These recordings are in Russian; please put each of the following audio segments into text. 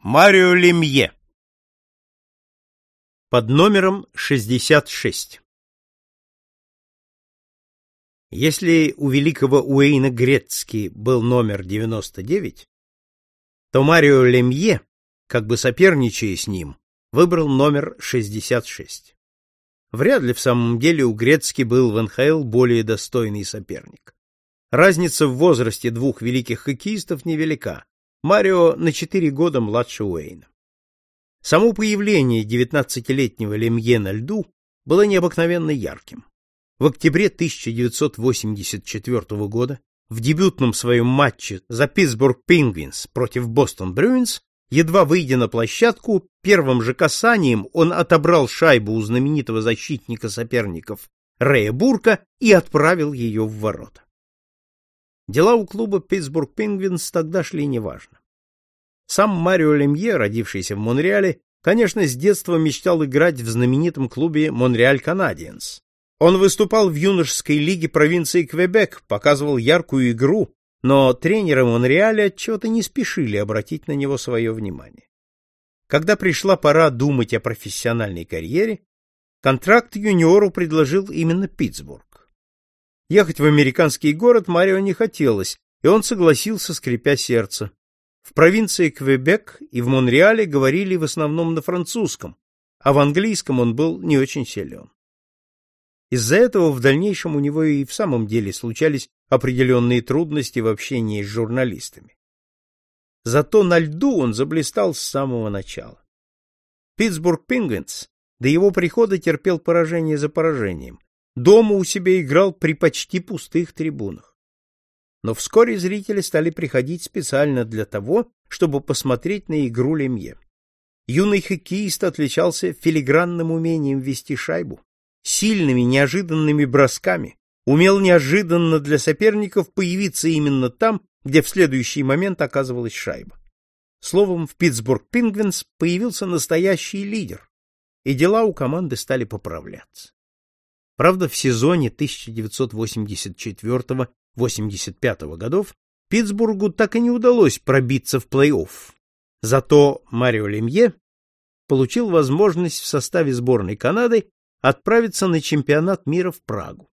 Марио Лемье под номером 66. Если у великого Уэйна Грецки был номер 99, то Марио Лемье, как бы соперничая с ним, выбрал номер 66. Вряд ли в самом деле у Грецки был в НХЛ более достойный соперник. Разница в возрасте двух великих хоккеистов невелика. Марио на 4 года младше Уэйна. Само появление девятнадцатилетнего Лемье на льду было необыкновенно ярким. В октябре 1984 года в дебютном своем матче за Питтсбург Пингвинс против Бостон Брюинс, едва выйдя на площадку, первым же касанием он отобрал шайбу у знаменитого защитника соперников Рэя Бурка и отправил ее в ворота. Дела у клуба Питтсбург Пингвинс тогда шли неважно. Сам Марио Лемье, родившийся в Монреале, конечно, с детства мечтал играть в знаменитом клубе Монреаль Канадиенс. Он выступал в юношеской лиге провинции Квебек, показывал яркую игру, но тренеры Монреаля чего-то не спешили обратить на него свое внимание. Когда пришла пора думать о профессиональной карьере, контракт юниору предложил именно Питтсбург. Ехать в американский город Марио не хотелось, и он согласился, скрипя сердце. В провинции Квебек и в Монреале говорили в основном на французском, а в английском он был не очень силен. Из-за этого в дальнейшем у него и в самом деле случались определенные трудности в общении с журналистами. Зато на льду он заблистал с самого начала. Питтсбург Пингвинс до его прихода терпел поражение за поражением. Дома у себя играл при почти пустых трибунах но вскоре зрители стали приходить специально для того, чтобы посмотреть на игру Лемье. Юный хоккеист отличался филигранным умением вести шайбу, сильными неожиданными бросками, умел неожиданно для соперников появиться именно там, где в следующий момент оказывалась шайба. Словом, в Питтсбург Пингвинс появился настоящий лидер, и дела у команды стали поправляться. Правда, в сезоне 1984 85 годов Питтсбургу так и не удалось пробиться в плей-офф. Зато Марио Лемье получил возможность в составе сборной Канады отправиться на чемпионат мира в Прагу.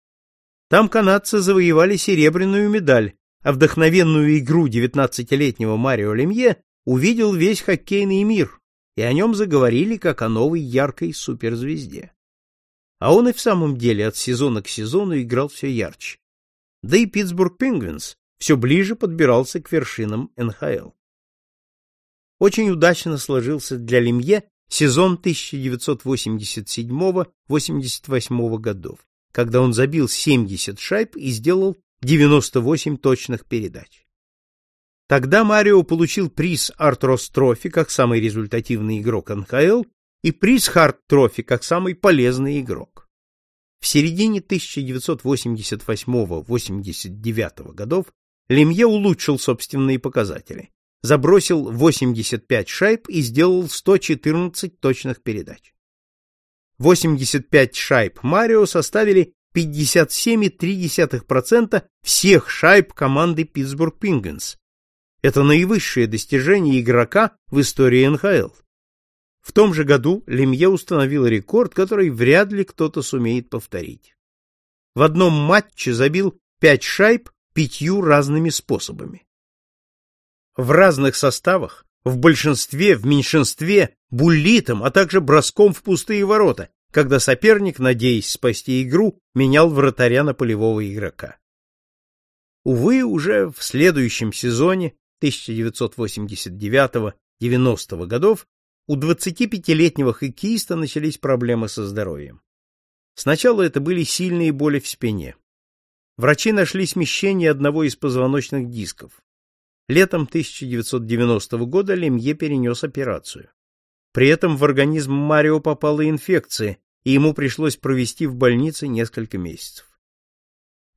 Там канадцы завоевали серебряную медаль, а вдохновенную игру 19-летнего Марио Лемье увидел весь хоккейный мир, и о нем заговорили как о новой яркой суперзвезде. А он и в самом деле от сезона к сезону играл все ярче да и Питтсбург Пингвинс все ближе подбирался к вершинам НХЛ. Очень удачно сложился для Лемье сезон 1987-88 годов, когда он забил 70 шайб и сделал 98 точных передач. Тогда Марио получил приз Арт Росс Трофи как самый результативный игрок НХЛ и приз Харт Трофи как самый полезный игрок. В середине 1988-89 годов Лемье улучшил собственные показатели. Забросил 85 шайб и сделал 114 точных передач. 85 шайб Марио составили 57,3% всех шайб команды Питтсбург Пингвинс. Это наивысшее достижение игрока в истории НХЛ. В том же году Лемье установил рекорд, который вряд ли кто-то сумеет повторить. В одном матче забил пять шайб пятью разными способами. В разных составах, в большинстве, в меньшинстве, буллитом, а также броском в пустые ворота, когда соперник, надеясь спасти игру, менял вратаря на полевого игрока. Увы, уже в следующем сезоне 1989-90 годов у 25-летнего хоккеиста начались проблемы со здоровьем. Сначала это были сильные боли в спине. Врачи нашли смещение одного из позвоночных дисков. Летом 1990 года Лемье перенес операцию. При этом в организм Марио попала инфекция, и ему пришлось провести в больнице несколько месяцев.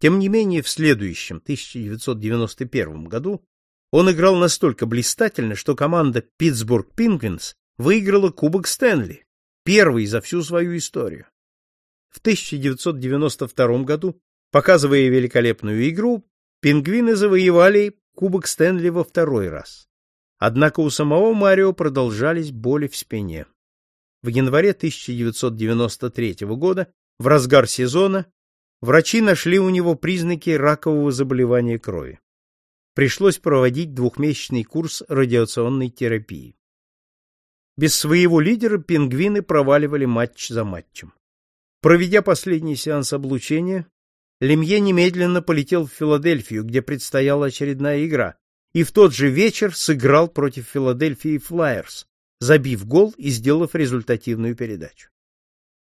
Тем не менее, в следующем, 1991 году, он играл настолько блистательно, что команда Питтсбург Пингвинс выиграла Кубок Стэнли, первый за всю свою историю. В 1992 году, показывая великолепную игру, пингвины завоевали Кубок Стэнли во второй раз. Однако у самого Марио продолжались боли в спине. В январе 1993 года, в разгар сезона, врачи нашли у него признаки ракового заболевания крови. Пришлось проводить двухмесячный курс радиационной терапии. Без своего лидера пингвины проваливали матч за матчем. Проведя последний сеанс облучения, Лемье немедленно полетел в Филадельфию, где предстояла очередная игра, и в тот же вечер сыграл против Филадельфии Флайерс, забив гол и сделав результативную передачу.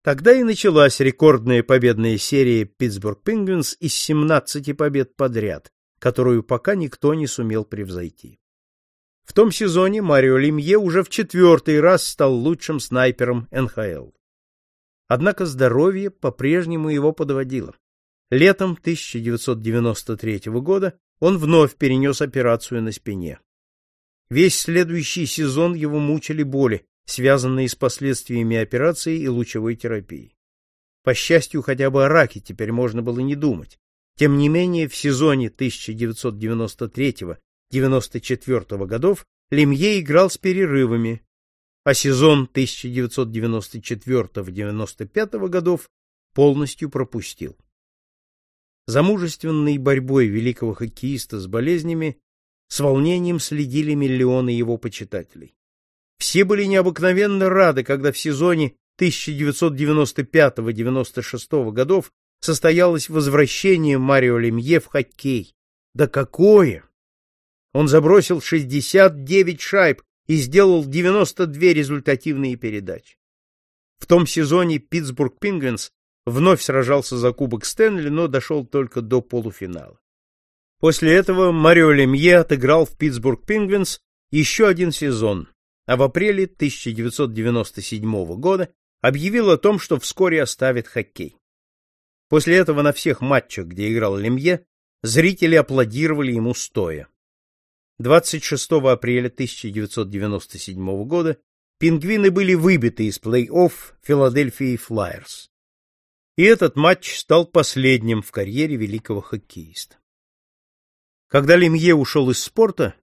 Тогда и началась рекордная победная серия Питтсбург Пингвинс из 17 побед подряд, которую пока никто не сумел превзойти. В том сезоне Марио Лемье уже в четвертый раз стал лучшим снайпером НХЛ. Однако здоровье по-прежнему его подводило. Летом 1993 года он вновь перенес операцию на спине. Весь следующий сезон его мучили боли, связанные с последствиями операции и лучевой терапии. По счастью, хотя бы о раке теперь можно было не думать. Тем не менее, в сезоне 1993-94 годов Лемье играл с перерывами, а сезон 1994-95 годов полностью пропустил. За мужественной борьбой великого хоккеиста с болезнями с волнением следили миллионы его почитателей. Все были необыкновенно рады, когда в сезоне 1995-96 годов состоялось возвращение Марио Лемье в хоккей. Да какое! Он забросил 69 шайб и сделал 92 результативные передачи. В том сезоне Питтсбург Пингвинс вновь сражался за Кубок Стэнли, но дошел только до полуфинала. После этого Марио Лемье отыграл в Питтсбург Пингвинс еще один сезон, а в апреле 1997 года объявил о том, что вскоре оставит хоккей. После этого на всех матчах, где играл Лемье, зрители аплодировали ему стоя. 26 апреля 1997 года пингвины были выбиты из плей-офф Филадельфии Флайерс. И этот матч стал последним в карьере великого хоккеиста. Когда Лемье ушел из спорта,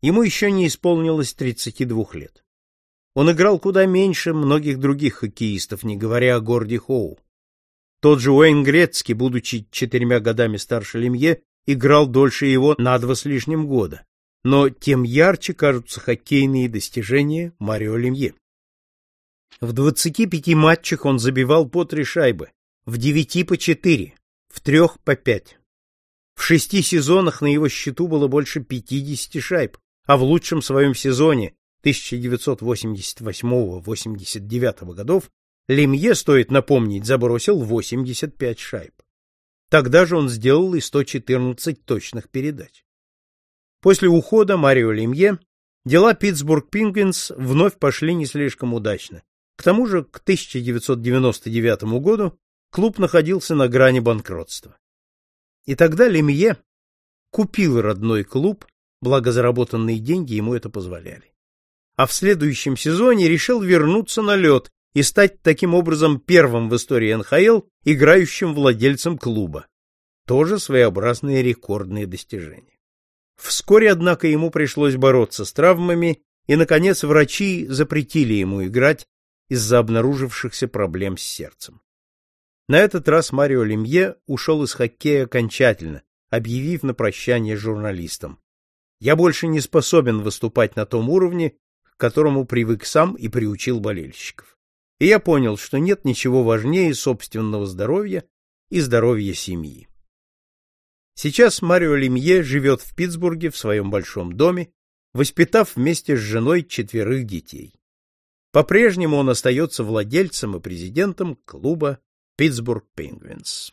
ему еще не исполнилось 32 лет. Он играл куда меньше многих других хоккеистов, не говоря о Горди Хоу. Тот же Уэйн Грецкий, будучи четырьмя годами старше Лемье, играл дольше его на два с лишним года. Но тем ярче кажутся хоккейные достижения Марио Лемье. В 25 матчах он забивал по три шайбы, в девяти по четыре, в трех по пять. В шести сезонах на его счету было больше 50 шайб, а в лучшем своем сезоне 1988-89 годов Лемье, стоит напомнить, забросил 85 шайб. Тогда же он сделал и 114 точных передач. После ухода Марио Лемье дела Питтсбург Пингвинс вновь пошли не слишком удачно. К тому же к 1999 году клуб находился на грани банкротства. И тогда Лемье купил родной клуб, благо заработанные деньги ему это позволяли. А в следующем сезоне решил вернуться на лед и стать таким образом первым в истории НХЛ играющим владельцем клуба. Тоже своеобразное рекордное достижение. Вскоре, однако, ему пришлось бороться с травмами, и, наконец, врачи запретили ему играть из-за обнаружившихся проблем с сердцем. На этот раз Марио Лемье ушел из хоккея окончательно, объявив на прощание журналистам. «Я больше не способен выступать на том уровне, к которому привык сам и приучил болельщиков. И я понял, что нет ничего важнее собственного здоровья и здоровья семьи». Сейчас Марио Лемье живет в Питтсбурге в своем большом доме, воспитав вместе с женой четверых детей. По-прежнему он остается владельцем и президентом клуба Питтсбург Пингвинс.